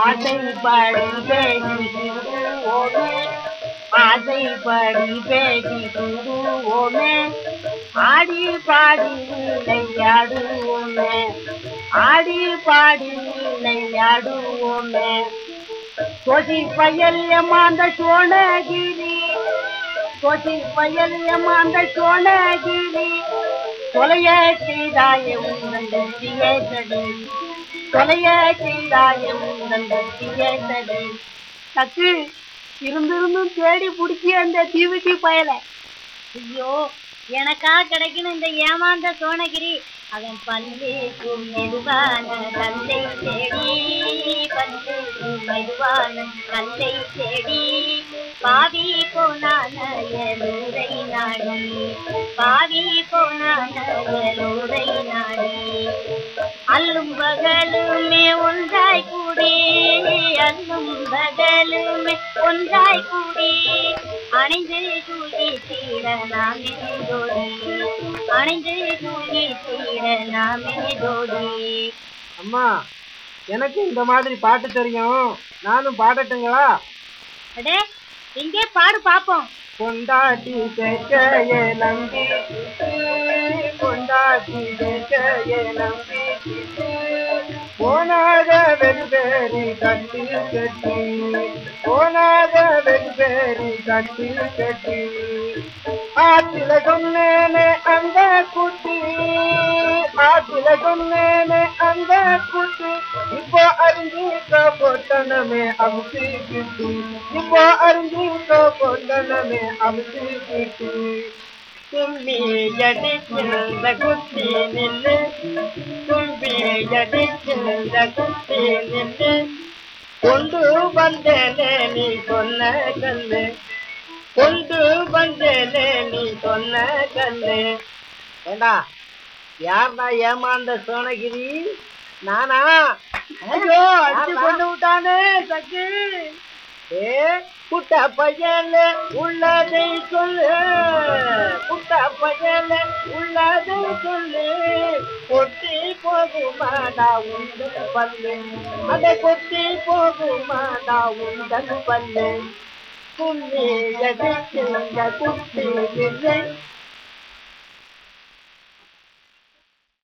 आदई पड़ी बेटी गुरुओं में आदई पड़ी बेटी गुरुओं में आड़ी पाड़ी नैयाड़ुओं में ஆடி பாடி விளையாடுவோமே கொதி பயல் ஏமாந்த சோனகிரி. சொதி பயல் ஏமாந்த சோனகிரி. தொலைய செய்தாய உங்கள் தடி. தொலைய செய்தாய உங்கள் தடி. தக்கு இருந்திருந்தும் தேடி பிடிச்சி அந்த தீவிட்டி பயலை. ஐயோ எனக்கா கிடைக்கணும் இந்த ஏமாந்த சோனகிரி. அவன் பல்லு மெதுவான தந்தை செடி பல்லு மெதுவான தந்தை செடி பாவி போனான எலூரை நாடி. பாவி போனான எலூரை நாடி. அல்லும் பகலுமே ஒன்றாய் கூடி அல்லும் பகலுமே ஒன்றாய் கூடி அணிந்து கூடி தீர நாமே அணைந்து தூக்கி தீர நாமே ஜோடி அம்மா எனக்கு இந்த மாதிரி பாட்டு தெரியும். நானும் பாடட்டுங்களா? அடே எங்கே பாடு பாப்போம். கொண்டாட்டி கேட்கையே நம்பி கொண்டாட்டி கேட்கையே நம்பி போனாத வெறுபேரி கட்டி கட்டி போனாத ಬೆಂಬೇರಿ ಗಟ್ಟಿ ಕಟ್ಟಿ ಆ ತಿಲಗೊಮ್ಮೆನೆ ಅಂದ ಕುಟ್ಟಿ ಆ ತಿಲಗೊಮ್ಮೆನೆ ಅಂದ ಕುಟ್ಟಿ ಇಬ್ಬ ಅರಿಂಜಿ ಕೊಟ್ಟನಮೆ ಅಮಸಿ ಕಿಟ್ಟಿ ಇಬ್ಬ ಅರಿಂಜಿ ಕೊಟ್ಟನಮೆ ಅಮಸಿ ಕಿಟ್ಟಿ ತುಂಬಿ ಎಡಿಸಿನಿಂದ ಕುಟ್ಟಿ ನಿಲ್ಲು ತುಂಬಿ ಎಡಿಸಿನಿಂದ ಕುಟ್ಟಿ ನಿಲ್ಲು கொண்டு வந்தேனே நீ சொன்ன கல்லு கொண்டு வந்தேனே நீ சொன்ன கல்லு ஏண்டா யார்டா ஏமாந்த சோனகிரி? நானா? ஐயோ அடிச்சு கொண்டு விட்டானே சக்கு. ஏ குட்ட பையல உள்ளதை சொல்லு. குட்ட பையல உள்ளதை சொல்லு. கொட்டி போகுமாடா உந்தன் பல்லு. அட கொட்டி போகுமாடா உந்தன் பல்லு. கும்மி எதிர்க்கின்ற குட்டி நின்று